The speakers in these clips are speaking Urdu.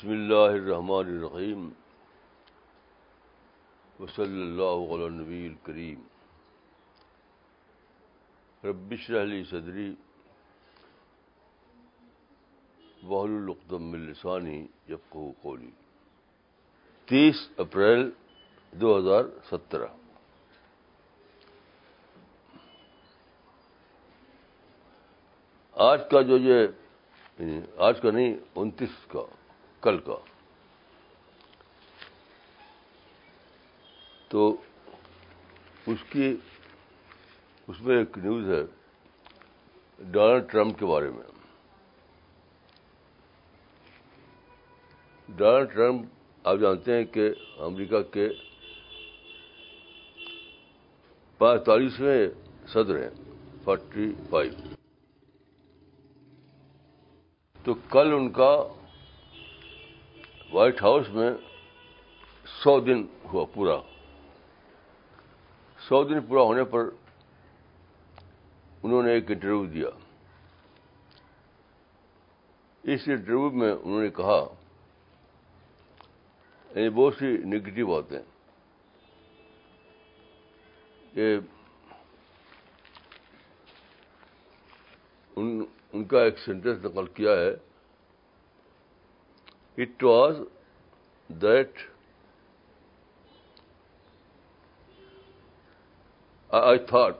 بسم اللہ الرحمن الرحیم وصلی اللہ علیہ نبی الکریم ربش علی صدری بحل العتملسانی یقو کولی تیس اپریل دو ہزار سترہ آج کا جو یہ یعنی آج کا نہیں انتیس کا کل کا تو اس کی اس میں ایک نیوز ہے ڈونلڈ ٹرمپ کے بارے میں ڈونلڈ ٹرمپ آپ جانتے ہیں کہ امریکہ کے پینتالیسویں صدر ہیں فورٹی فائیو تو کل ان کا وائٹ ہاؤس میں سو دن ہوا پورا سو دن پورا ہونے پر انہوں نے ایک انٹرویو دیا اس انٹرویو میں انہوں نے کہا یعنی بہت سی نگیٹو باتیں ان کا ایک سینٹینس نقل کیا ہے it was that I thought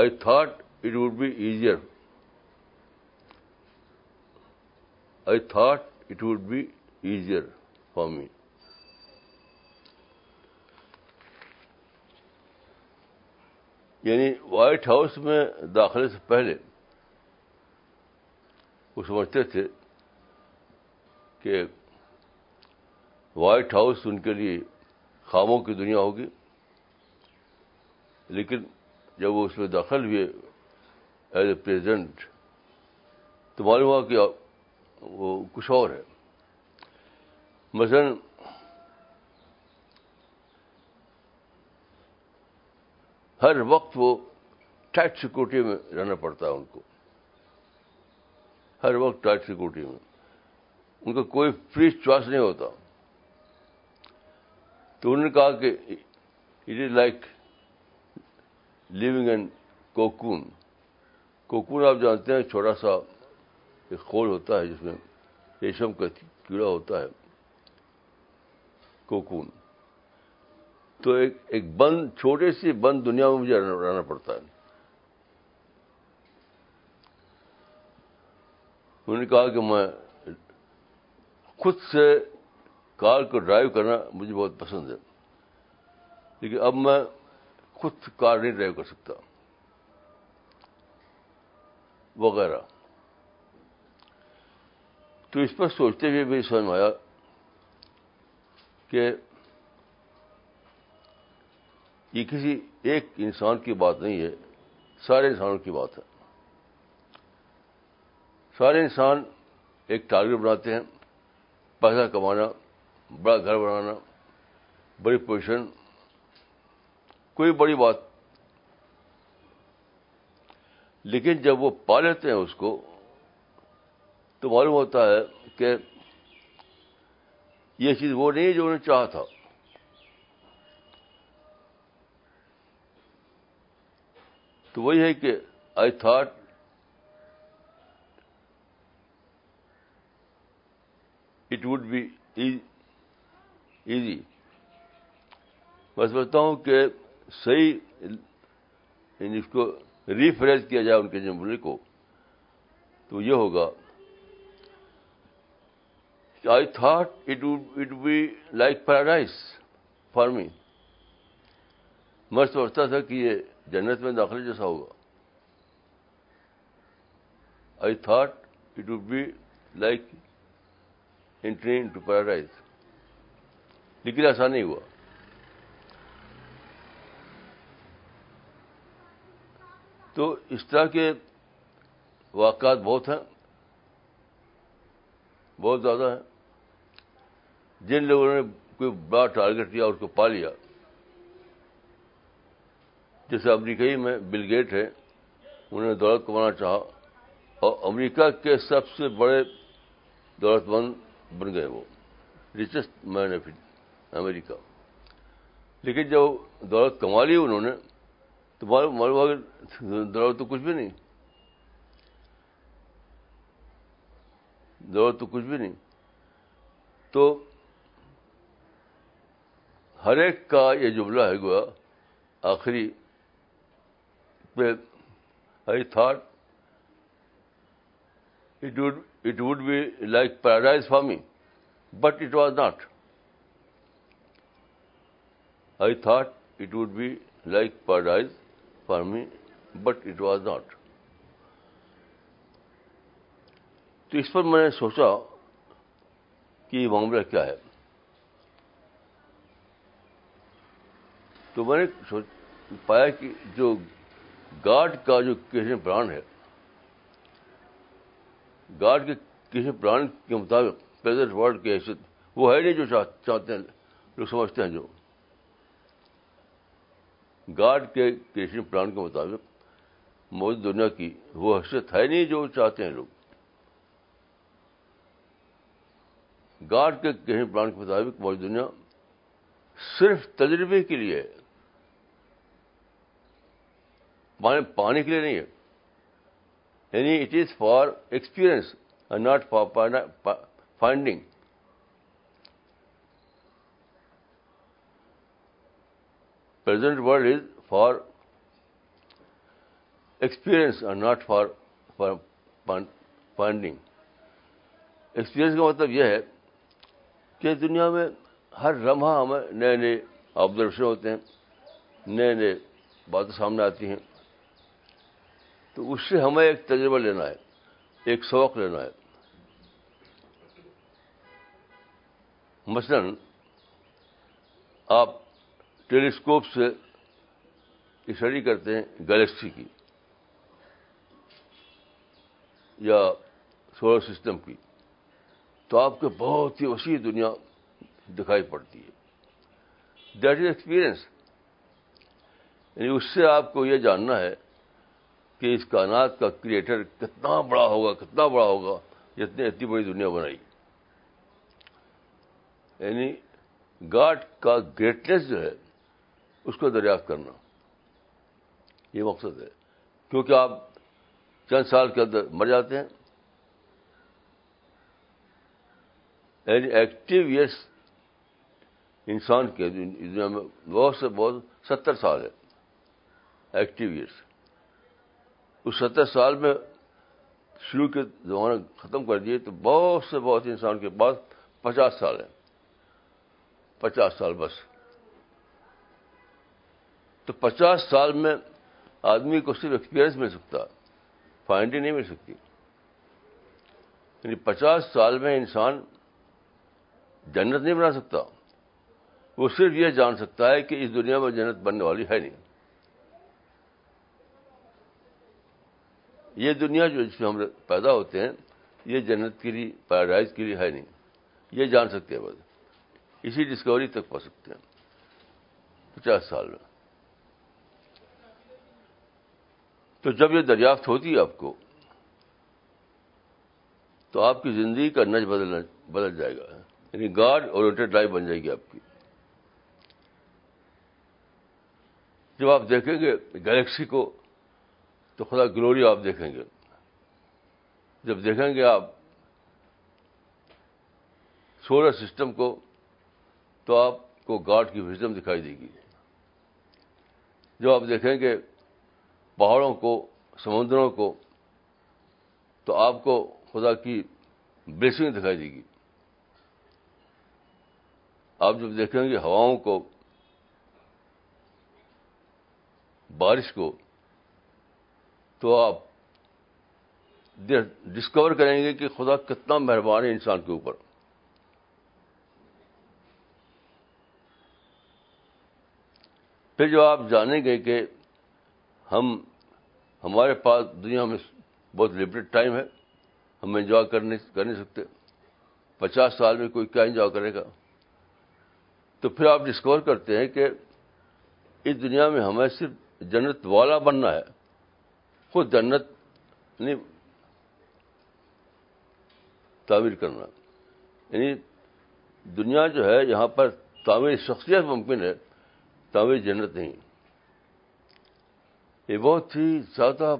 I thought it would be easier I thought it would be easier for me یعنی وائٹ ہاؤس میں داخلے سے پہلے وہ سمجھتے تھے کہ وائٹ ہاؤس ان کے لیے خاموں کی دنیا ہوگی لیکن جب وہ اس میں داخل ہوئے ایز اے پریزیڈنٹ تو معلوم ہوا کہ وہ کچھ اور ہے مثلاً ہر وقت وہ ٹائٹ سیکورٹی میں رہنا پڑتا ہے ان کو ہر وقت ٹائٹ سیکورٹی میں ان کا کوئی فری چوائس نہیں ہوتا تو انہوں نے کہا کہ it is like living in cocoon cocoon آپ جانتے ہیں چھوٹا سا ایک کھول ہوتا ہے جس میں ریشم کا کیڑا ہوتا ہے کوکون تو ایک ایک بند چھوٹے سی بند دنیا میں مجھے رہنا پڑتا ہے انہوں نے کہا کہ میں خود سے کار کو ڈرائیو کرنا مجھے بہت پسند ہے لیکن اب میں خود کار نہیں ڈرائیو کر سکتا وغیرہ تو اس پر سوچتے ہوئے بھی سمجھ میں آیا کہ یہ کسی ایک انسان کی بات نہیں ہے سارے انسانوں کی بات ہے سارے انسان ایک ٹارگیٹ بناتے ہیں پیسہ کمانا بڑا گھر بنانا بڑی پوزیشن کوئی بڑی بات لیکن جب وہ پا لیتے ہیں اس کو تو معلوم ہوتا ہے کہ یہ چیز وہ نہیں جو انہوں نے چاہا تھا تو وہی ہے کہ I thought it would be easy میں سمجھتا ہوں کہ صحیح یعنی اس کو ریفریز کیا جائے ان کے جمہوری کو تو یہ ہوگا I thought it it be like paradise for me میں سوچتا تھا کہ یہ جنت میں داخلے جیسا ہوگا I thought it would be like into paradise لیکن ایسا نہیں ہوا تو اس طرح کے واقعات بہت ہیں بہت زیادہ ہیں جن لوگوں نے کوئی بڑا ٹارگیٹ کیا اس کو پا لیا جیسے امریکہ ہی میں بل گیٹ ہے انہوں نے دولت کمانا چاہا اور امریکہ کے سب سے بڑے دولت مند بن گئے وہ ریچسٹ مین آف امریکہ لیکن جب دولت کما لی انہوں نے تو ہوا کہ دولت تو کچھ بھی نہیں دولت تو کچھ بھی نہیں تو ہر ایک کا یہ جملہ ہے گوا آخری پہ I thought it would be like for me but it was not I thought it would be like paradise for me but it was not تو اس پر میں نے سوچا کہ یہ معاملہ کیا ہے تو میں نے پایا کہ جو گارڈ کا جو کرشن پران ہے گارڈ کے کرشن پران کے مطابق حیثیت وہ ہے نہیں جو چاہتے ہیں لوگ سمجھتے ہیں جو گاڈ کے کریشن پلان کے مطابق موجود دنیا کی وہ حیثیت ہے نہیں جو چاہتے ہیں لوگ گاڈ کے کریشن پلان کے مطابق موجود دنیا صرف تجربے کے لیے پانی کے لیے نہیں ہے یعنی it is for and not for finding for experience or not for finding experience کا مطلب یہ ہے کہ دنیا میں ہر رمحہ ہمیں نئے نئے آبزرویشن ہوتے ہیں نئے نئے باتیں سامنے آتی ہیں تو اس سے ہمیں ایک تجربہ لینا ہے ایک شوق لینا ہے مثلاً آپ ٹیلیسکوپ سے اسٹڈی کرتے ہیں گلیکسی کی یا سولر سسٹم کی تو آپ کو بہت ہی وسیع دنیا دکھائی پڑتی ہے دیٹ از ایکسپیرئنس یعنی اس سے آپ کو یہ جاننا ہے کہ اس کائنات کا کریٹر کتنا بڑا ہوگا کتنا بڑا ہوگا جتنے اتنی بڑی دنیا بنائی یعنی گاڈ کا گریٹنیس جو ہے اس کو دریافت کرنا یہ مقصد ہے کیونکہ آپ چند سال کے اندر مر جاتے ہیں یعنی ایکٹیو یس انسان کے دنیا میں بہت سے بہت ستر سال ہے ایکٹیو یس اس ستر سال میں شروع کے زمانے ختم کر دیے تو بہت سے بہت انسان کے پاس پچاس سال ہے پچاس سال بس تو پچاس سال میں آدمی کو صرف ایکسپیرئنس مل سکتا فائنڈی نہیں مل سکتی یعنی پچاس سال میں انسان جنت نہیں بنا سکتا وہ صرف یہ جان سکتا ہے کہ اس دنیا میں جنت بننے والی ہے نہیں یہ دنیا جو اس میں ہم پیدا ہوتے ہیں یہ جنت کے لیے پیراڈائز کے لیے ہے نہیں یہ جان سکتے ہیں بس اسی ڈسکوری تک پہنچ سکتے ہیں پچاس سال میں تو جب یہ دریافت ہوتی ہے آپ کو تو آپ کی زندگی کا نج بدلنا بدل جائے گا یعنی گارڈ اور لائف بن جائے گی آپ کی جب آپ دیکھیں گے گلیکسی کو تو خدا گلوری آپ دیکھیں گے جب دیکھیں گے آپ سولر سسٹم کو تو آپ کو گارڈ کی وزڈم دکھائی دے گی جب آپ دیکھیں گے پہاڑوں کو سمندروں کو تو آپ کو خدا کی بلیسنگ دکھائی دے گی آپ جب دیکھیں گے ہواؤں کو بارش کو تو آپ ڈسکور کریں گے کہ خدا کتنا مہربان ہے انسان کے اوپر پھر جو آپ جانیں گے کہ ہم ہمارے پاس دنیا میں بہت لمیٹڈ ٹائم ہے ہم انجوائے کرنے کر نہیں سکتے پچاس سال میں کوئی کیا انجوائے کرے گا تو پھر آپ ڈسکور کرتے ہیں کہ اس دنیا میں ہمیں صرف جنت والا بننا ہے خود جنت نہیں تعمیر کرنا یعنی دنیا جو ہے یہاں پر تعمیر شخصیت ممکن ہے تعمیر جنت نہیں یہ بہت ہی زیادہ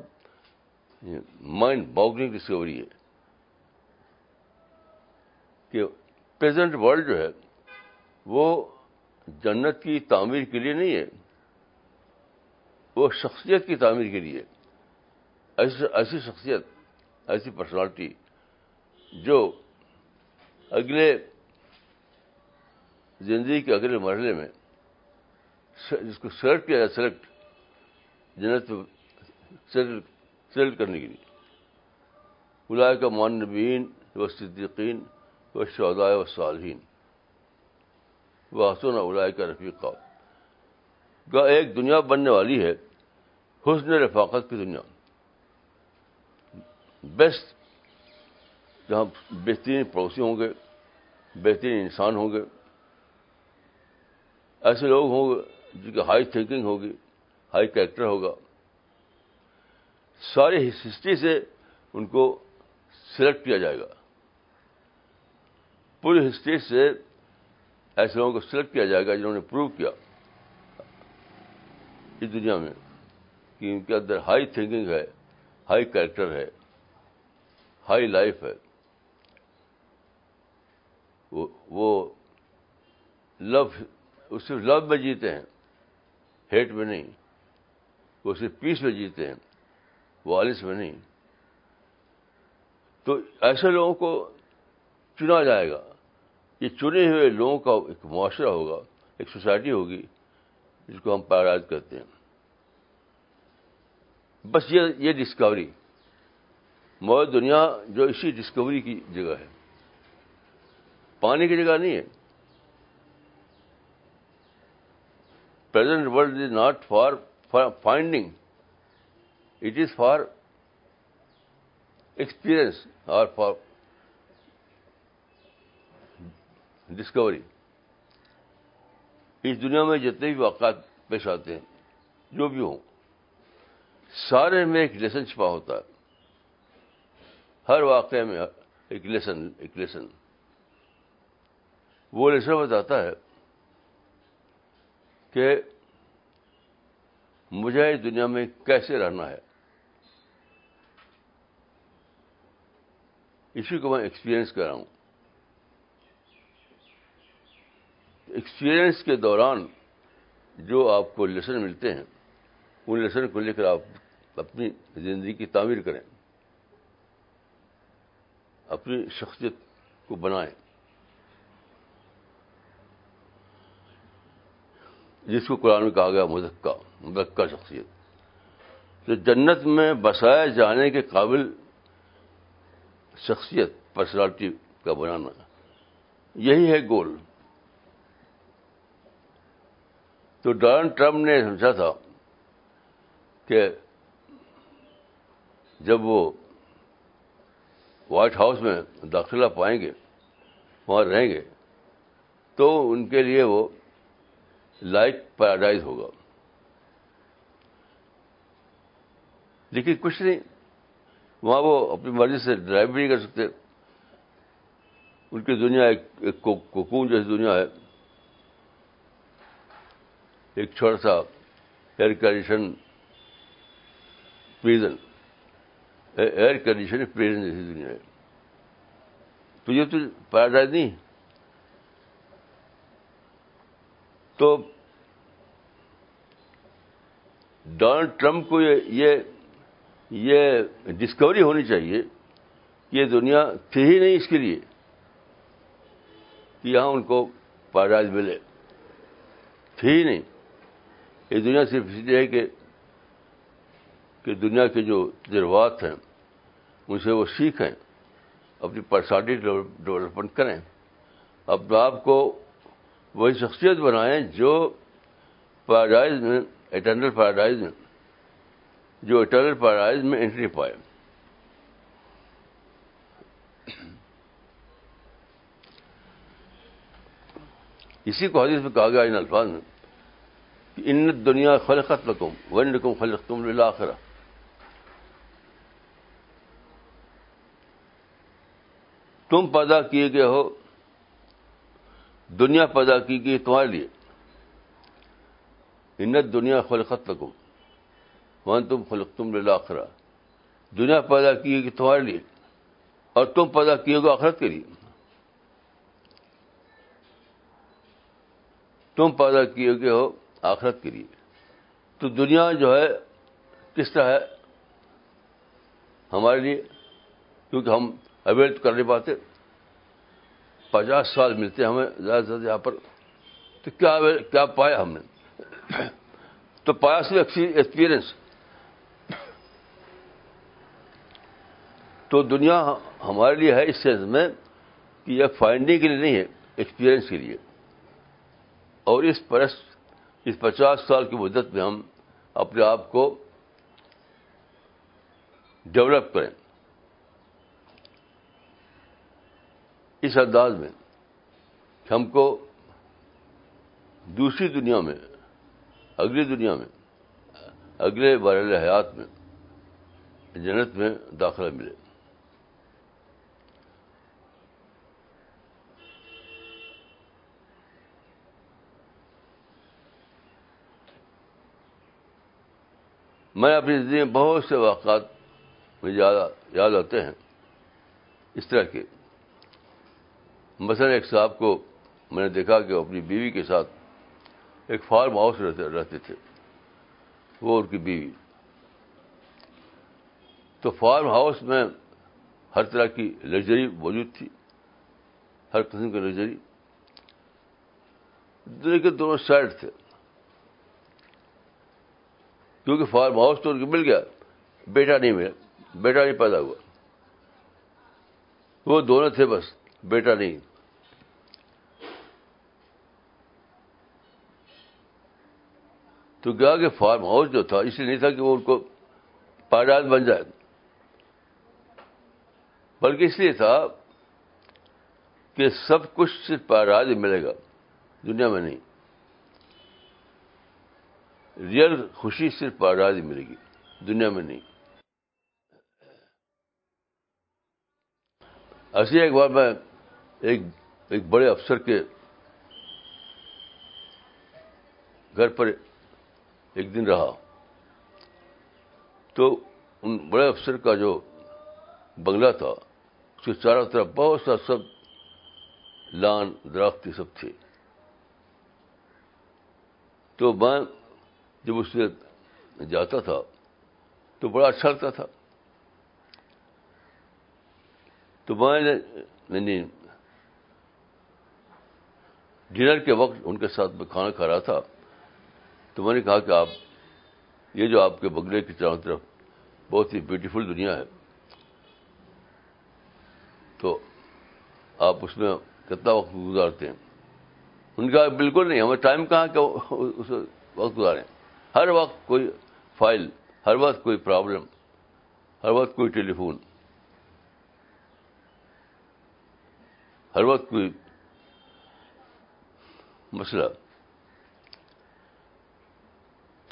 مائنڈ باگنگ کی ہے کہ پریزنٹ ورلڈ جو ہے وہ جنت کی تعمیر کے لیے نہیں ہے وہ شخصیت کی تعمیر کے لیے ایسی شخصیت ایسی پرسنالٹی جو اگلے زندگی کے اگلے مرحلے میں جس کو سلیکٹ کیا جائے سلیکٹ جنت سیٹل کرنے کے لیے الائے کا مانبین و صدیقین و شہداء و صالحین وہ حسن کا ایک دنیا بننے والی ہے حسن رفاقت کی دنیا بیسٹ جہاں بہترین پڑوسی ہوں گے بہترین انسان ہوں گے ایسے لوگ ہوں گے جن کی ہائی تھنکنگ ہوگی ہائی کریکٹر ہوگا ساری ہسٹری سے ان کو سلیکٹ کیا جائے گا پوری ہسٹری سے ایسے لوگوں کو سلیکٹ کیا جائے گا جنہوں نے پروو کیا اس دنیا میں کہ ان کے اندر ہائی تھنکنگ ہے ہائی کریکٹر ہے ہائی لائف ہے وہ لو صرف لو میں جیتے ہیں ہیٹ میں نہیں وہ صرف پیس میں جیتے ہیں والس میں نہیں تو ایسے لوگوں کو چنا جائے گا یہ چنے ہوئے لوگوں کا ایک معاشرہ ہوگا ایک سوسائٹی ہوگی جس کو ہم پیراج کرتے ہیں بس یہ یہ ڈسکوری مور دنیا جو اسی ڈسکوری کی جگہ ہے پانی کی جگہ نہیں ہے present world is not for finding it is for experience اور فار ڈسکوری اس دنیا میں جتنے بھی واقعات پیش آتے ہیں جو بھی ہوں سارے میں ایک لیسن چھپا ہوتا ہے ہر واقعے میں ایک لیسن ایک لیسن وہ لیسن بتاتا ہے کہ مجھے اس دنیا میں کیسے رہنا ہے اسی کو میں ایکسپیرئنس کر رہا ہوں ایکسپیرئنس کے دوران جو آپ کو لیسن ملتے ہیں ان لیسن کو لے کر آپ اپنی زندگی کی تعمیر کریں اپنی شخصیت کو بنائیں جس کو قرآن میں کہا گیا مدقہ مدکا شخصیت تو جنت میں بسائے جانے کے قابل شخصیت پرسنالٹی کا بنانا یہی ہے گول تو ڈونلڈ ٹرمپ نے سمجھا تھا کہ جب وہ وائٹ ہاؤس میں داخلہ پائیں گے وہاں رہیں گے تو ان کے لیے وہ لائک پیراڈائز ہوگا لیکن کچھ نہیں وہاں وہ اپنی مرضی سے ڈرائیو بھی نہیں کر سکتے ان کی دنیا ایک, کوکون جیسی دنیا ہے ایک چھوٹا سا air condition prison air condition prison جیسی دنیا ہے تو یہ تو پیراڈائز نہیں تو ڈونلڈ ٹرمپ کو یہ یہ, ڈسکوری ہونی چاہیے کہ یہ دنیا تھی ہی نہیں اس کے لیے کہ یہاں ان کو پائد ملے تھی ہی نہیں یہ دنیا صرف اس لیے کہ کہ دنیا کے جو تجربات ہیں ان سے وہ سیکھیں اپنی پرسنالٹی ڈیولپمنٹ کریں اپنے آپ کو وہی شخصیت بنائیں جو پیراڈائز میں اٹرنل پیراڈائز میں جو اٹرنل پیراڈائز میں انٹری پائے اسی کو حدیث میں کہا گیا ان الفاظ میں کہ ان دنیا خلقت لکم ون رکم تم تم پیدا کیے گئے ہو دنیا پیدا کی گئی تمہارے لیے انت دنیا خلقت نہ ون تم خلق تم دنیا پیدا کیے گی تمہارے لیے اور تم پیدا کیے گا آخرت کے لیے تم پیدا کیے گئے ہو آخرت کے لیے تو دنیا جو ہے کس طرح ہے ہمارے لیے کیونکہ ہم اویئر تو کر نہیں پاتے پچاس سال ملتے ہیں ہمیں زیادہ سے زیادہ یہاں پر تو کیا کیا پایا ہم نے تو پایا سو ایکسپیرئنس تو دنیا ہمارے لیے ہے اس سینس میں کہ یہ فائنڈنگ کے لیے نہیں ہے ایکسپیرئنس کے لیے اور اس پرس اس پچاس سال کی مدت میں ہم اپنے آپ کو ڈیولپ کریں اس انداز میں کہ ہم کو دوسری دنیا میں اگلی دنیا میں اگلے برالح حیات میں جنت میں داخلہ ملے میں اپنی زندگی میں بہت سے واقعات مجھے یاد آتے ہیں اس طرح کے مثلا ایک صاحب کو میں نے دیکھا کہ وہ اپنی بیوی کے ساتھ ایک فارم ہاؤس رہتے تھے وہ ان کی بیوی تو فارم ہاؤس میں ہر طرح کی لگژری موجود تھی ہر قسم کی لگژری دنیا کے دونوں سائڈ تھے کیونکہ فارم ہاؤس تو ان کو مل گیا بیٹا نہیں ملا بیٹا نہیں پیدا ہوا وہ دونوں تھے بس بیٹا نہیں تو کہ فارم ہاؤس جو تھا اس لیے نہیں تھا کہ وہ ان کو پائیدار بن جائے بلکہ اس لیے تھا کہ سب کچھ صرف پائیدار ہی ملے گا دنیا میں نہیں ریئل خوشی صرف پائیدار ہی ملے گی دنیا میں نہیں ایسے ایک بار میں ایک ایک بڑے افسر کے گھر پر ایک دن رہا تو ان بڑے افسر کا جو بنگلہ تھا اس کے چاروں طرف بہت سا سب لان درخت سب تھے تو میں جب اس سے جاتا تھا تو بڑا اچھا لگتا تھا تو میں یعنی ڈنر کے وقت ان کے ساتھ میں کھانا کھا رہا تھا تو میں نے کہا کہ آپ یہ جو آپ کے بگلے کی چاروں طرف بہت ہی بیوٹیفل دنیا ہے تو آپ اس میں کتنا وقت گزارتے ہیں ان کا بالکل نہیں ہمیں ٹائم کہاں کہ اس وقت گزاریں ہر وقت کوئی فائل ہر وقت کوئی پرابلم ہر وقت کوئی ٹیلی فون ہر وقت کوئی مسئلہ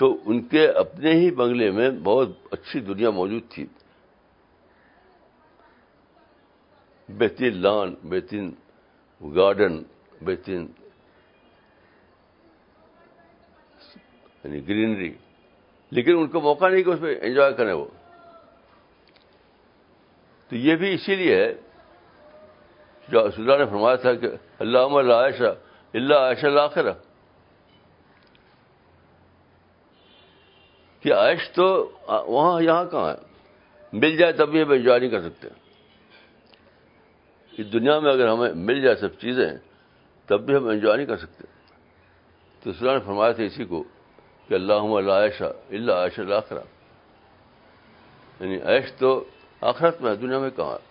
تو ان کے اپنے ہی بنگلے میں بہت اچھی دنیا موجود تھی بہترین لان بہترین گارڈن بہترین یعنی گرینری لیکن ان کو موقع نہیں کہ اس میں انجوائے کریں وہ تو یہ بھی اسی لیے ہے جو اللہ نے فرمایا تھا کہ اللہ عمر عائشہ اللہ عائشہ اللہ کہ عیش تو وہاں یہاں کہاں ہے مل جائے تب بھی ہم انجوائے نہیں کر سکتے اس دنیا میں اگر ہمیں مل جائے سب چیزیں تب بھی ہم انجوائے نہیں کر سکتے تو اس نے فرمایا تھا اسی کو کہ اللہ اللہ عائشہ اللہ عائشہ آخرا یعنی عیش تو آخرت میں ہے دنیا میں کہاں ہے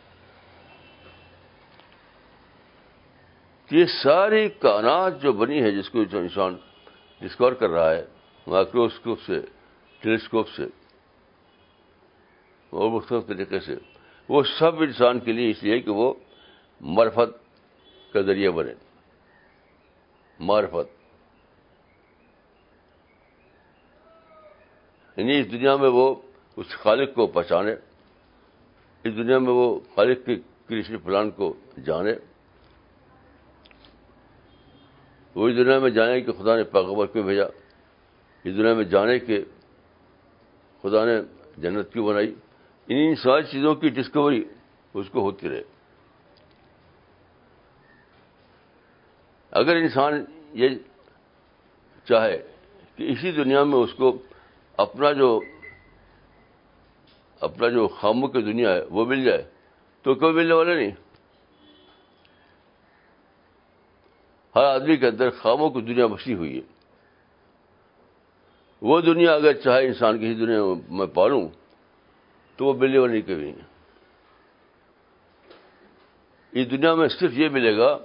یہ ساری کائنات جو بنی ہے جس کو جو انسان ڈسکور کر رہا ہے مائکروسکوپ سے ٹیلیسکوپ سے اور مختلف طریقے سے وہ سب انسان کے لیے اس لیے کہ وہ مرفت کا ذریعہ بنے مرفت یعنی اس دنیا میں وہ اس خالق کو پہچانے اس دنیا میں وہ خالق کے کرشن پلان کو جانے وہ اس دنیا میں جانے کہ خدا نے پاغبر کیوں بھیجا اس دنیا میں جانے کے خدا نے جنت کیوں بنائی ان ساری چیزوں کی ڈسکوری اس کو ہوتی رہے اگر انسان یہ چاہے کہ اسی دنیا میں اس کو اپنا جو اپنا جو خاموں کی دنیا ہے وہ مل جائے تو کوئی ملنے والا نہیں ہر آدمی کے اندر خاموں کی دنیا بسی ہوئی ہے وہ دنیا اگر چاہے انسان کی ہی دنیا میں پالوں تو وہ ملنے والی کبھی اس دنیا میں صرف یہ ملے گا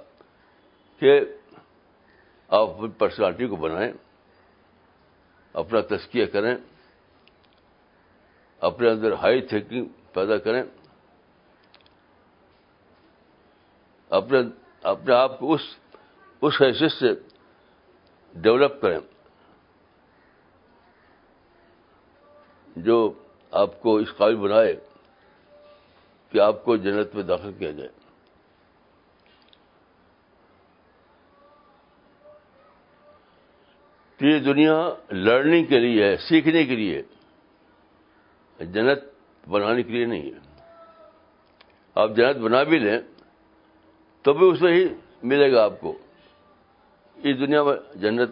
کہ آپ اپنی پرسنالٹی کو بنائیں اپنا تسکیہ کریں اپنے اندر ہائی تھنکنگ پیدا کریں اپنے اپنے آپ کو اس اس حیثیت سے ڈیولپ کریں جو آپ کو اس قابل بنائے کہ آپ کو جنت میں داخل کیا جائے تو یہ دنیا لرننگ کے لیے ہے سیکھنے کے لیے جنت بنانے کے لیے نہیں ہے آپ جنت بنا بھی لیں تو بھی اسے ہی ملے گا آپ کو اس دنیا میں جنت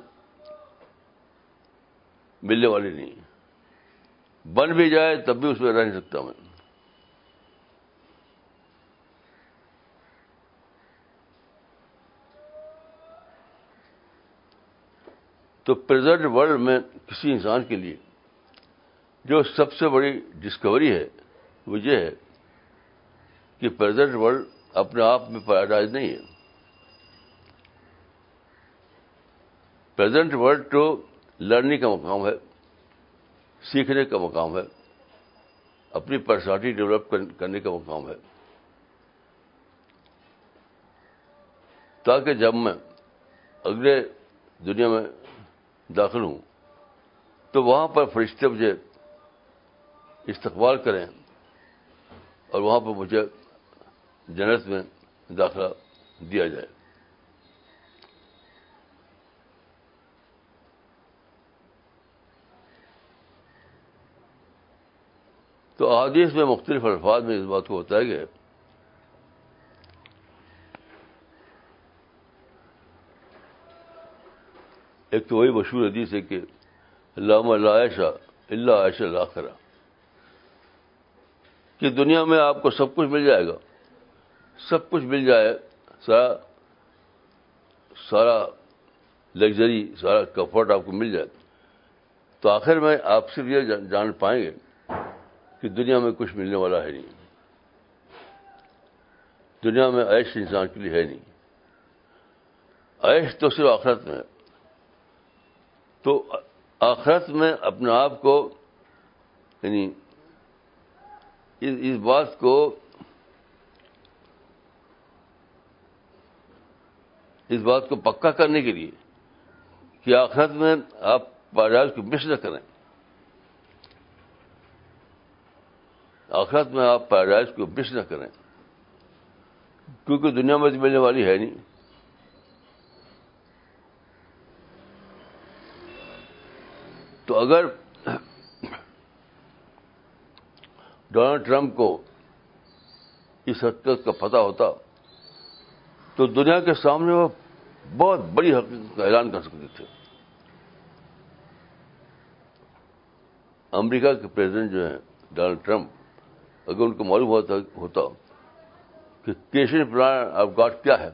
ملنے والی نہیں ہے بن بھی جائے تب بھی اس میں رہ نہیں سکتا میں تو پریزنٹ ورلڈ میں کسی انسان کے لیے جو سب سے بڑی ڈسکوری ہے وہ یہ ہے کہ پریزنٹ ورلڈ اپنے آپ میں پیراڈائز نہیں ہے پریزنٹ ورلڈ تو لرننگ کا مقام ہے سیکھنے کا مقام ہے اپنی پرسنالٹی ڈیولپ کرنے کا مقام ہے تاکہ جب میں اگلے دنیا میں داخل ہوں تو وہاں پر فرشتے مجھے استقبال کریں اور وہاں پر مجھے جنت میں داخلہ دیا جائے تو احادیث میں مختلف الفاظ میں اس بات کو ہوتا ہے کہ ایک تو وہی مشہور حدیث ہے کہ اللہ عائشہ اللہ عائشہ خرا کہ دنیا میں آپ کو سب کچھ مل جائے گا سب کچھ مل جائے سارا سارا لگژری سارا کمفرٹ آپ کو مل جائے تو آخر میں آپ صرف یہ جان پائیں گے کہ دنیا میں کچھ ملنے والا ہے نہیں دنیا میں عیش انسان کے لیے ہے نہیں عیش تو صرف آخرت میں ہے تو آخرت میں اپنے آپ کو یعنی اس بات کو اس بات کو پکا کرنے کے لیے کہ آخرت میں آپ پاجال کی نہ کریں آخرت میں آپ پیراڈائز کو بس نہ کریں کیونکہ دنیا میں تو ملنے والی ہے نہیں تو اگر ڈونلڈ ٹرمپ کو اس حقیقت کا پتہ ہوتا تو دنیا کے سامنے وہ بہت بڑی حقیقت کا اعلان کر سکتے تھے امریکہ کے پریزیڈنٹ جو ہیں ڈونلڈ ٹرمپ اگر ان کو معلوم ہوتا ہوتا کہ کیشن پلان آف گاڈ کیا ہے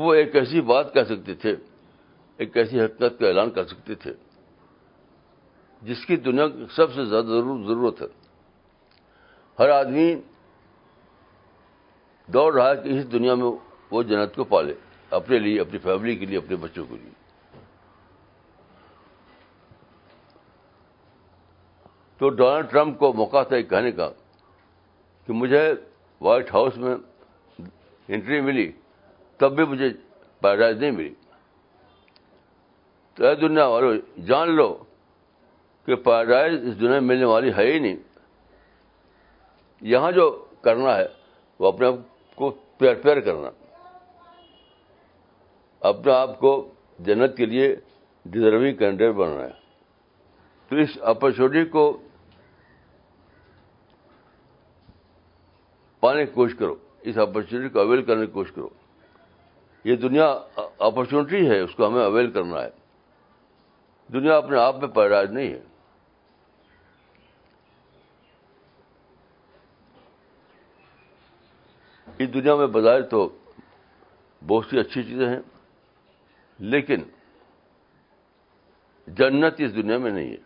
وہ ایک ایسی بات کہہ سکتے تھے ایک ایسی حقیقت کا اعلان کر سکتے تھے جس کی دنیا کی سب سے زیادہ ضرورت ہے ہر آدمی دوڑ رہا ہے کہ اس دنیا میں وہ جنت کو پالے اپنے لیے اپنی فیملی کے لیے اپنے بچوں کے لیے تو ڈونلڈ ٹرمپ کو موقع تھا ایک کہنے کا کہ مجھے وائٹ ہاؤس میں انٹری ملی تب بھی مجھے پیراڈائز نہیں ملی تو اے دنیا والو جان لو کہ پیراڈائز اس دنیا میں ملنے والی ہے ہی نہیں یہاں جو کرنا ہے وہ اپنے آپ کو پیئر پیئر کرنا اپنے آپ کو جنت کے لیے ڈیزرونگ کینڈیڈیٹ بننا ہے تو اس اپرچونیٹی کو پانے کی کوشش کرو اس اپرچونیٹی کو اویل کرنے کی کوشش کرو یہ دنیا اپرچونیٹی ہے اس کو ہمیں اویل کرنا ہے دنیا اپنے آپ میں پیراج نہیں ہے اس دنیا میں بظاہر تو بہت سی اچھی چیزیں ہیں لیکن جنت اس دنیا میں نہیں ہے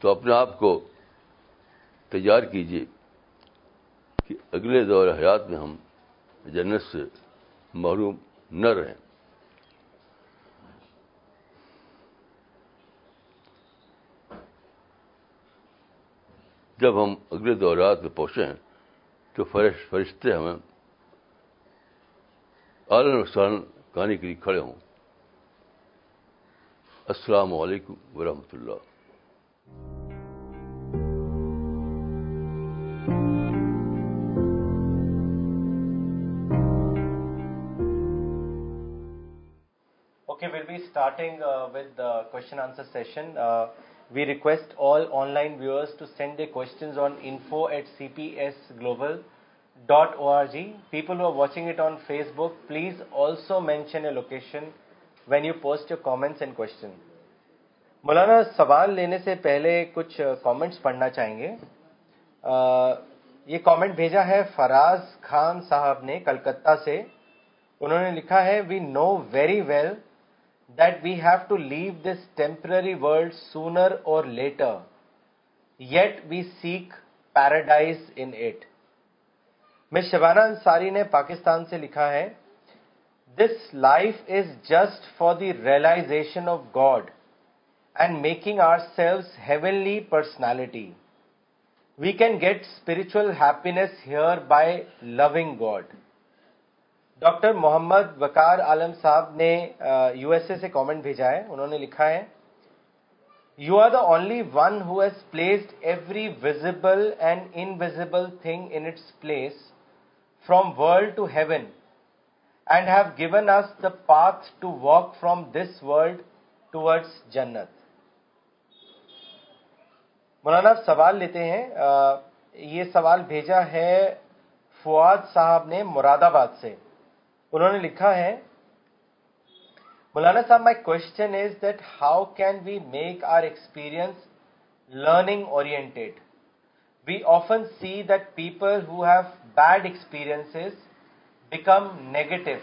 تو اپنے آپ کو تیار کیجیے کہ اگلے دور حیات میں ہم جنت سے محروم نہ رہیں جب ہم اگلے دورات میں پہنچے ہیں تو فرشتے ہمیں عالم سالن کہانی کے لیے کھڑے ہوں السلام علیکم ورحمۃ اللہ Okay, we'll be starting uh, with the question answer session. Uh, we request all online viewers to send their questions on info@cpsglobal.org. People who are watching it on Facebook, please also mention a location when you post your comments and questions. مولانا سوال لینے سے پہلے کچھ کامنٹس پڑھنا چاہیں گے یہ کامنٹ بھیجا ہے فراز خان صاحب نے کلکتہ سے انہوں نے لکھا ہے we know very well that we have to leave this temporary world sooner or later yet we seek paradise in it میں شبانا انصاری نے پاکستان سے لکھا ہے this life is just for the realisation of God and making ourselves heavenly personality we can get spiritual happiness here by loving God doctor Muhammad Waqar Alam صاحب نے یو ایس اے سے کامنٹ بھیجا ہے انہوں نے لکھا ہے you are the only one who has placed every visible and invisible thing in its place from world to heaven and have given us the path to walk from this world towards جنت مولانا سوال لیتے ہیں یہ سوال بھیجا ہے فواد صاحب نے مراد آباد سے انہوں نے لکھا ہے مولانا صاحب my question is that how can we make our experience learning oriented we often see that people who have bad experience become negative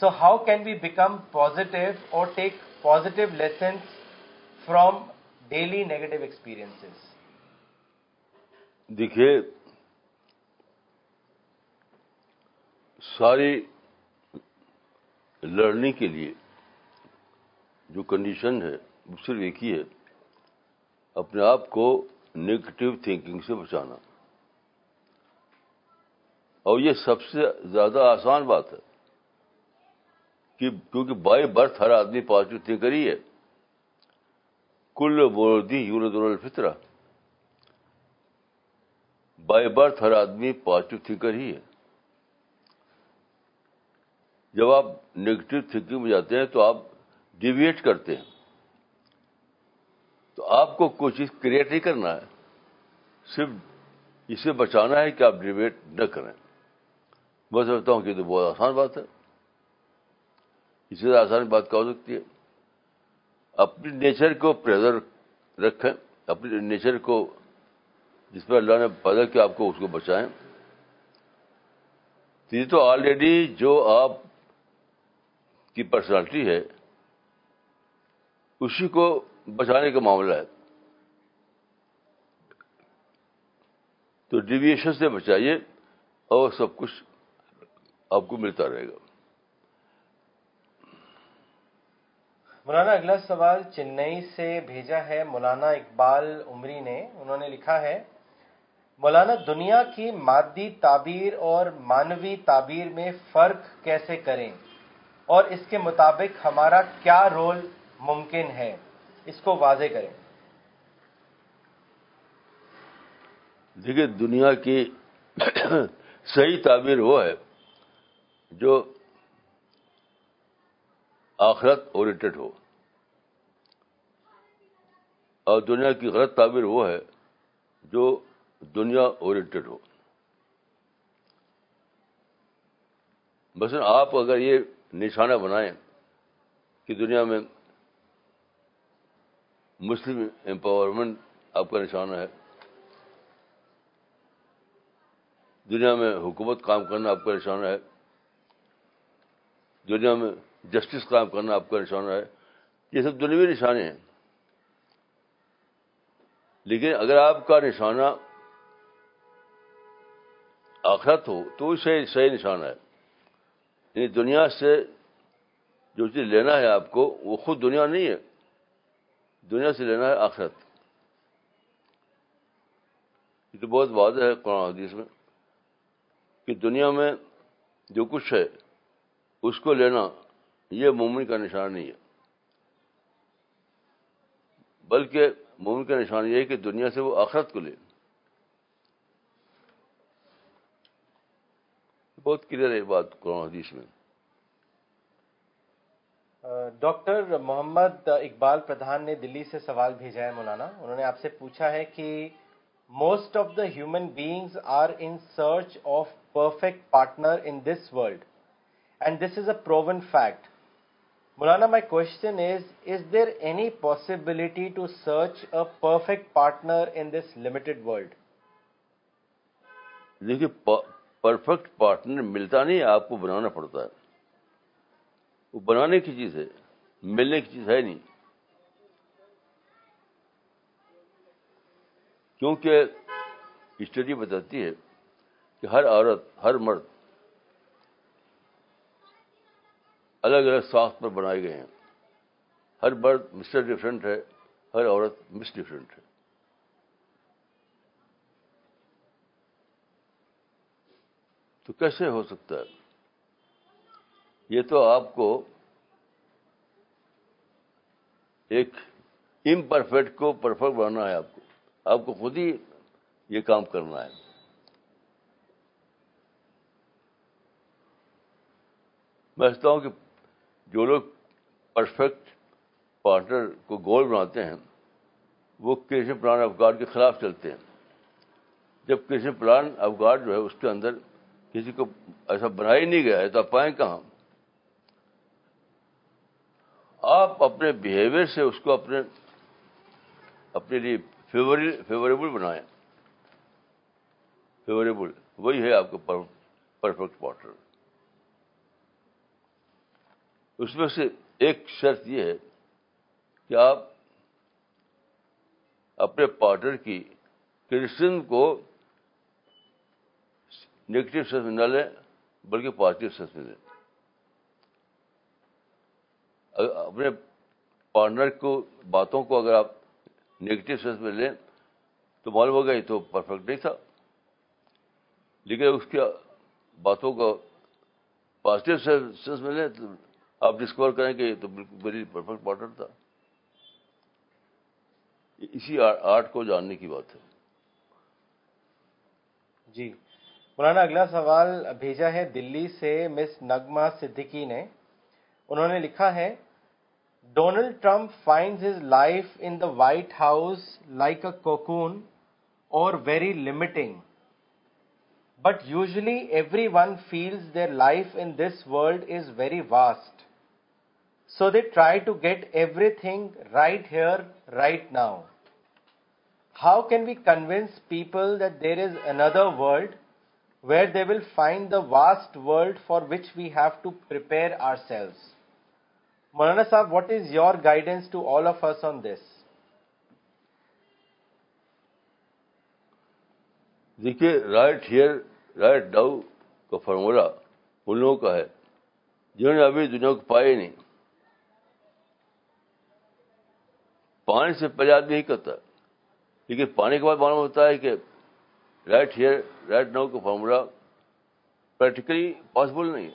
so how can we become positive or take positive lessons from daily negative experience دیکھیے ساری لرننگ کے لیے جو کنڈیشن ہے وہ صرف ایک ہی ہے اپنے آپ کو نگیٹو تھنکنگ سے بچانا اور یہ سب سے زیادہ آسان بات ہے کہ کیونکہ بائی برتھ ہر آدمی پازیٹو تھنکر ہی ہے کل یورد الفطرا بائی برتھ ہر آدمی پازیٹو تھنکر ہی ہے جب آپ نگیٹو تھنکنگ میں جاتے ہیں تو آپ ڈیویٹ کرتے ہیں تو آپ کو کوئی چیز کریٹ نہیں کرنا ہے صرف اسے بچانا ہے کہ آپ ڈیویٹ نہ کریں میں سمجھتا ہوں کہ تو بہت آسان بات ہے اس سے آسان بات کیا ہو سکتی ہے اپنے نیچر کو پریزر رکھیں اپنے نیچر کو جس پر اللہ نے پیدا کیا آپ کو اس کو بچائیں تو آلریڈی جو آپ کی پرسنالٹی ہے اسی کو بچانے کا معاملہ ہے تو ڈیویشن سے بچائیے اور سب کچھ آپ کو ملتا رہے گا مولانا اگلا سوال چنئی سے بھیجا ہے مولانا اقبال عمری نے انہوں نے لکھا ہے مولانا دنیا کی مادی تعبیر اور مانوی تعبیر میں فرق کیسے کریں اور اس کے مطابق ہمارا کیا رول ممکن ہے اس کو واضح کریں دیکھیے دنیا کی صحیح تعبیر وہ ہے جو آخرت ہو اور دنیا کی غلط تعبیر وہ ہے جو دنیا ہو مثلا آپ اگر یہ نشانہ بنائیں کہ دنیا میں مسلم امپاورمنٹ آپ کا نشانہ ہے دنیا میں حکومت کام کرنا آپ کا نشانہ ہے دنیا میں جسٹس قائم کرنا آپ کا نشانہ ہے یہ سب دنیا نشانے ہیں لیکن اگر آپ کا نشانہ آخرت ہو تو وہ صحیح صحیح نشانہ ہے یعنی دنیا سے جو چیز لینا ہے آپ کو وہ خود دنیا نہیں ہے دنیا سے لینا ہے آخرت یہ تو بہت واضح ہے قرآن حدیث میں کہ دنیا میں جو کچھ ہے اس کو لینا یہ مومن کا نشان نہیں ہے بلکہ مومن کا نشان یہ ہے کہ دنیا سے وہ آخرت کو لے بہت کلیئر ہے بات قرآن حدیث میں ڈاکٹر محمد اقبال پردھان نے دلی سے سوال بھیجا ہے مولانا انہوں نے آپ سے پوچھا ہے کہ most of the human beings are in search of perfect partner in this world and this is a proven fact Maulana my any possibility to search a perfect partner in this limited world دیکھیے پرفیکٹ پارٹنر ملتا نہیں آپ کو بنانا پڑتا ہے وہ بنانے کی چیز ہے ملنے کی چیز ہے نہیں کیونکہ اسٹڈی بتاتی ہے کہ ہر عورت ہر مرد الگ الگ ساخت پر بنائے گئے ہیں ہر برد مسٹر ڈفرینٹ ہے ہر عورت مس ڈفرینٹ ہے تو کیسے ہو سکتا ہے یہ تو آپ کو ایک امپرفیکٹ کو پرفیکٹ بنانا ہے آپ کو آپ کو خود ہی یہ کام کرنا ہے میں سمجھتا ہوں کہ جو لوگ پرفیکٹ پارٹنر کو گول بناتے ہیں وہ پلان آف گارڈ کے خلاف چلتے ہیں جب کسی آف گارڈ جو ہے اس کے اندر کسی کو ایسا بنا ہی نہیں گیا ہے تو آپ پائیں کہاں آپ اپنے بہیویئر سے اس کو اپنے اپنے لیے فیوریبل بنائیں فیوریبل وہی ہے آپ کو پرفیکٹ پارٹنر اس میں سے ایک شرط یہ ہے کہ آپ اپنے پارٹنر کی کو نگیٹو میں نہ لیں بلکہ میں لیں اپنے پارٹنر کو باتوں کو اگر آپ نگیٹو سینس میں لیں تو معلوم ہوگا یہ تو پرفیکٹ نہیں تھا لیکن اس کے باتوں کو پازیٹیو سینس میں لیں تو آپ ڈسکور کریں کہ یہ تو بالکل پرفیکٹ تھا اسی آرٹ کو جاننے کی بات ہے جی مولانا اگلا سوال بھیجا ہے دلی سے مس نگما صدیقی نے انہوں نے لکھا ہے Donald Trump finds his life in the White House like a cocoon or very limiting but usually everyone feels their life in this world is very vast so that try to get everything right here right now how can we convince people that there is another world where they will find the vast world for which we have to prepare ourselves مولانا صاحب what is your guidance to all persons this دیکھیے رائٹ ہیئر رائٹ ناؤ کا فارمولا ان لوگوں کا ہے جنہوں نے ابھی دنیا کو پائے ہی نہیں پانی سے پہلے آدمی نہیں کرتا لیکن پانی کے بعد معلوم ہوتا ہے کہ رائٹ ہیئر رائٹ ناؤ کا فارمولا پریکٹیکلی پاسبل نہیں ہے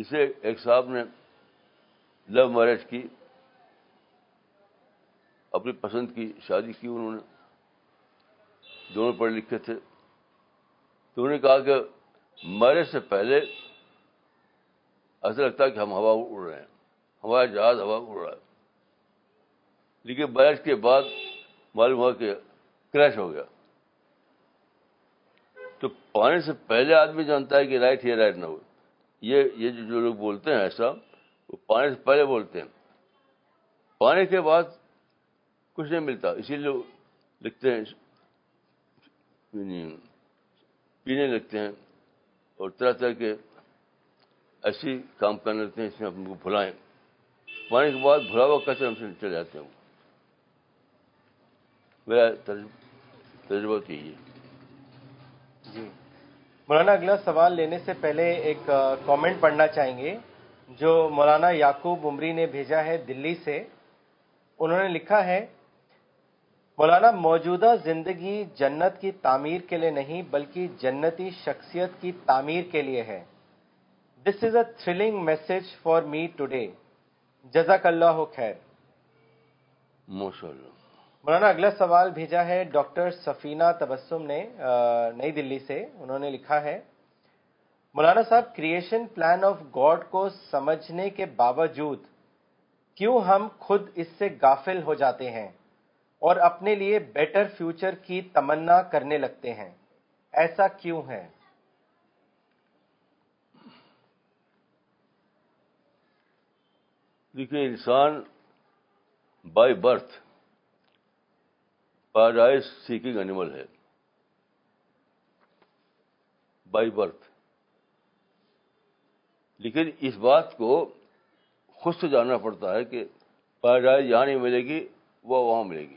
جسے ایک صاحب نے لو میرج کی اپنی پسند کی شادی کی انہوں نے دونوں پڑھے لکھے تھے تو انہوں نے کہا کہ میرج سے پہلے ایسا لگتا ہے کہ ہم ہوا اڑ رہے ہیں ہمارا جہاز ہوا اڑ رہا ہے لیکن برش کے بعد معلوم ہوا کہ کریش ہو گیا تو پانی سے پہلے آدمی جانتا ہے کہ رائٹ یا رائٹ نہ ہو یہ یہ جو لوگ بولتے ہیں ایسا وہ پانی سے پہلے بولتے ہیں پانی کے بعد کچھ نہیں ملتا اسی لیے لکھتے ہیں یعنی پینے لگتے ہیں اور طرح طرح کے ایسی کام کرنے لگتے ہیں اس میں ہم کو بھلائیں کے بعد بھلا ہوا سے چلے جاتے ہیں میرا تجربہ کیجیے جی مولانا اگلا سوال لینے سے پہلے ایک کامنٹ پڑھنا چاہیں گے جو مولانا یعقوب عمری نے بھیجا ہے دلی سے انہوں نے لکھا ہے مولانا موجودہ زندگی جنت کی تعمیر کے لیے نہیں بلکہ جنتی شخصیت کی تعمیر کے لیے ہے this is a thrilling message for me today جزاک اللہ ہو خیر مولانا اگلا سوال بھیجا ہے ڈاکٹر سفینہ تبسم نے نئی دلی سے انہوں نے لکھا ہے مولانا صاحب کریشن پلان آف گاڈ کو سمجھنے کے باوجود کیوں ہم خود اس سے گافل ہو جاتے ہیں اور اپنے لیے بیٹر فیوچر کی تمنا کرنے لگتے ہیں ایسا کیوں ہے انسان by birth paradise seeking animal ہے بائی برتھ لیکن اس بات کو خود سے جاننا پڑتا ہے کہ پیراڈائز یہاں نہیں ملے گی وہ وہاں ملے گی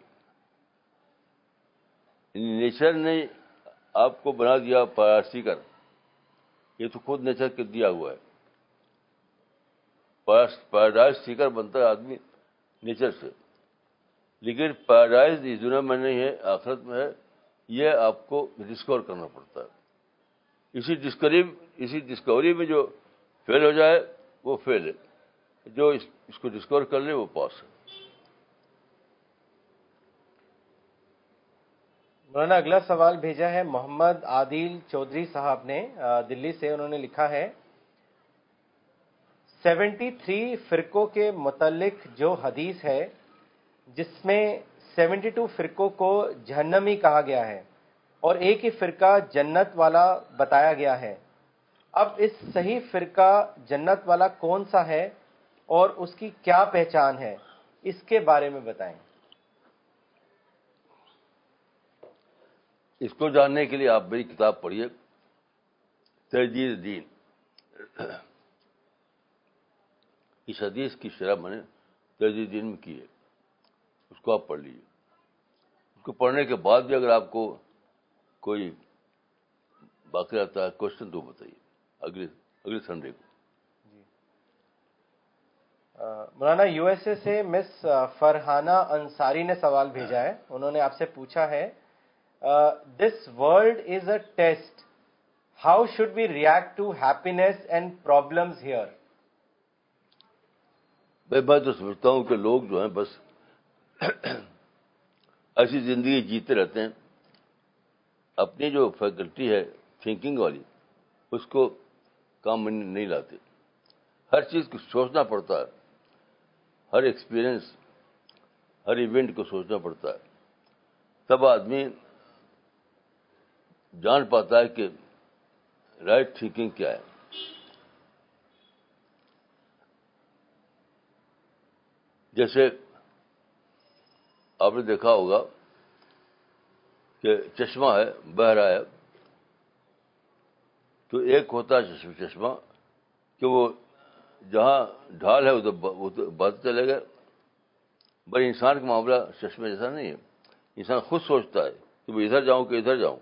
نیچر نے آپ کو بنا دیا پیراسی کر یہ تو خود نیچر کے دیا ہوا ہے پیراڈائز سیکر بنتا ہے آدمی نیچر سے لیکن پیراڈائز اس دنیا میں نہیں ہے آخرت میں ہے یہ آپ کو ڈسکور کرنا پڑتا ہے اسی ڈسکوری اسی ڈسکوری میں جو فیل ہو جائے وہ فیل ہے جو اس اس کو ڈسکور کر لے وہ پاس ہے مولانا اگلا سوال بھیجا ہے محمد عادل چودھری صاحب نے دلی سے انہوں نے لکھا ہے سیونٹی تھری فرقوں کے متعلق جو حدیث ہے جس میں سیونٹی ٹو فرقوں کو جہنم ہی کہا گیا ہے اور ایک ہی فرقہ جنت والا بتایا گیا ہے اب اس صحیح فرقہ جنت والا کون سا ہے اور اس کی کیا پہچان ہے اس کے بارے میں بتائیں اس کو جاننے کے لیے آپ میری کتاب پڑھیے دین اس حدیث کی شرح میں نے تجدید دین میں کی ہے اس کو آپ پڑھ لیجیے اس کو پڑھنے کے بعد بھی اگر آپ کو کوئی باقی رہتا ہے کوشچن تو بتائیے اگلے اگلے سنڈے کو جی۔ مولانا یو ایس اے سے مس فرحانہ انصاری نے سوال بھیجا ہے انہوں نے آپ سے پوچھا ہے this world is a test how should be react to happiness and problems here بھائی میں تو سمجھتا ہوں کہ لوگ جو ہیں بس ایسی زندگی جیتے رہتے ہیں اپنی جو فیکلٹی ہے تھنکنگ والی اس کو کام میں نہیں لاتے ہر چیز کو سوچنا پڑتا ہے ہر ایکسپیرئنس ہر ایونٹ کو سوچنا پڑتا ہے تب آدمی جان پاتا ہے کہ رائٹ تھنکنگ کیا ہے جیسے آپ نے دیکھا ہوگا کہ چشمہ ہے بہ رہا ہے تو ایک ہوتا ہے چشمہ چشمہ کہ وہ جہاں ڈھال ہے ادھر بات چلے گئے بڑے انسان کا معاملہ چشمے جیسا نہیں ہے انسان خود سوچتا ہے کہ میں ادھر جاؤں کہ ادھر جاؤں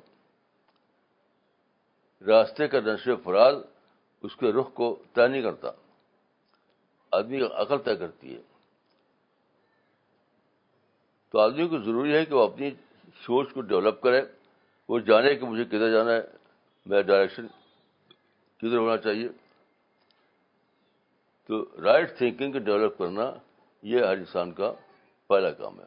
راستے کا نشو فراد اس کے رخ کو طے نہیں کرتا آدمی عقل طے کرتی ہے تو آدمی کو ضروری ہے کہ وہ اپنی سوچ کو ڈیولپ کرے وہ جانے کہ مجھے کدھر جانا ہے میرا ڈائریکشن کدھر ہونا چاہیے تو رائٹ تھنکنگ کو ڈیولپ کرنا یہ ہر انسان کا پہلا کام ہے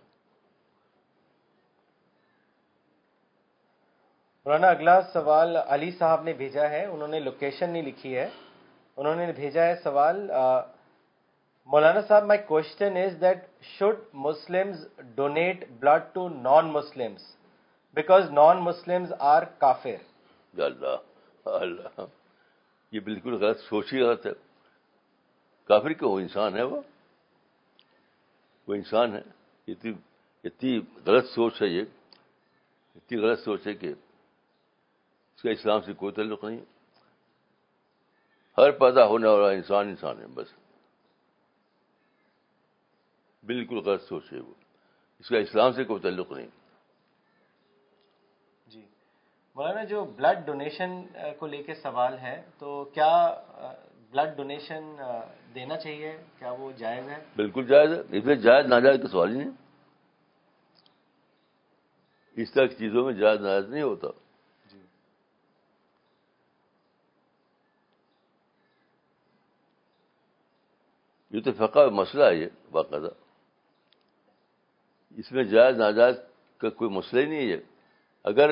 مولانا اگلا سوال علی صاحب نے بھیجا ہے انہوں نے لوکیشن نہیں لکھی ہے انہوں نے بھیجا ہے سوال مولانا صاحب my question is that should Muslim because non Muslim اللہ یہ بالکل غلط سوچ ہی کافر وہ انسان ہے وہ وہ انسان ہے یہ اتنی غلط سوچ ہے کہ اس کا اسلام سے کوئی تعلق نہیں ہے ہر پیدا ہونے والا انسان انسان ہے بس بالکل غلط سوچ ہے وہ اس کا اسلام سے کوئی تعلق نہیں جی مولانا جو بلڈ ڈونیشن کو لے کے سوال ہے تو کیا بلڈ ڈونیشن دینا چاہیے کیا وہ جائز ہے بالکل جائز ہے اس میں جائز جائز کا سوال ہی نہیں اس طرح کی چیزوں میں جائز ناجائز نہیں ہوتا جی۔ یہ تو فقہ مسئلہ ہے یہ باقاعدہ اس میں جائز ناجائز کا کوئی مسئلہ ہی نہیں ہے اگر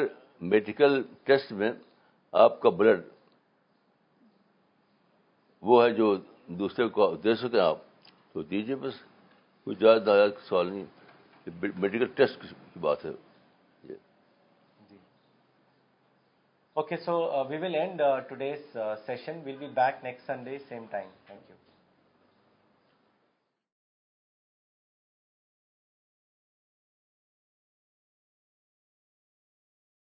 میڈیکل ٹیسٹ میں آپ کا بلڈ وہ ہے جو دوسرے کو دے سکیں آپ تو دیجیے بس کوئی جائز ناجائز کا سوال نہیں میڈیکل ٹیسٹ کی بات ہے سو وی ول اینڈ سنڈے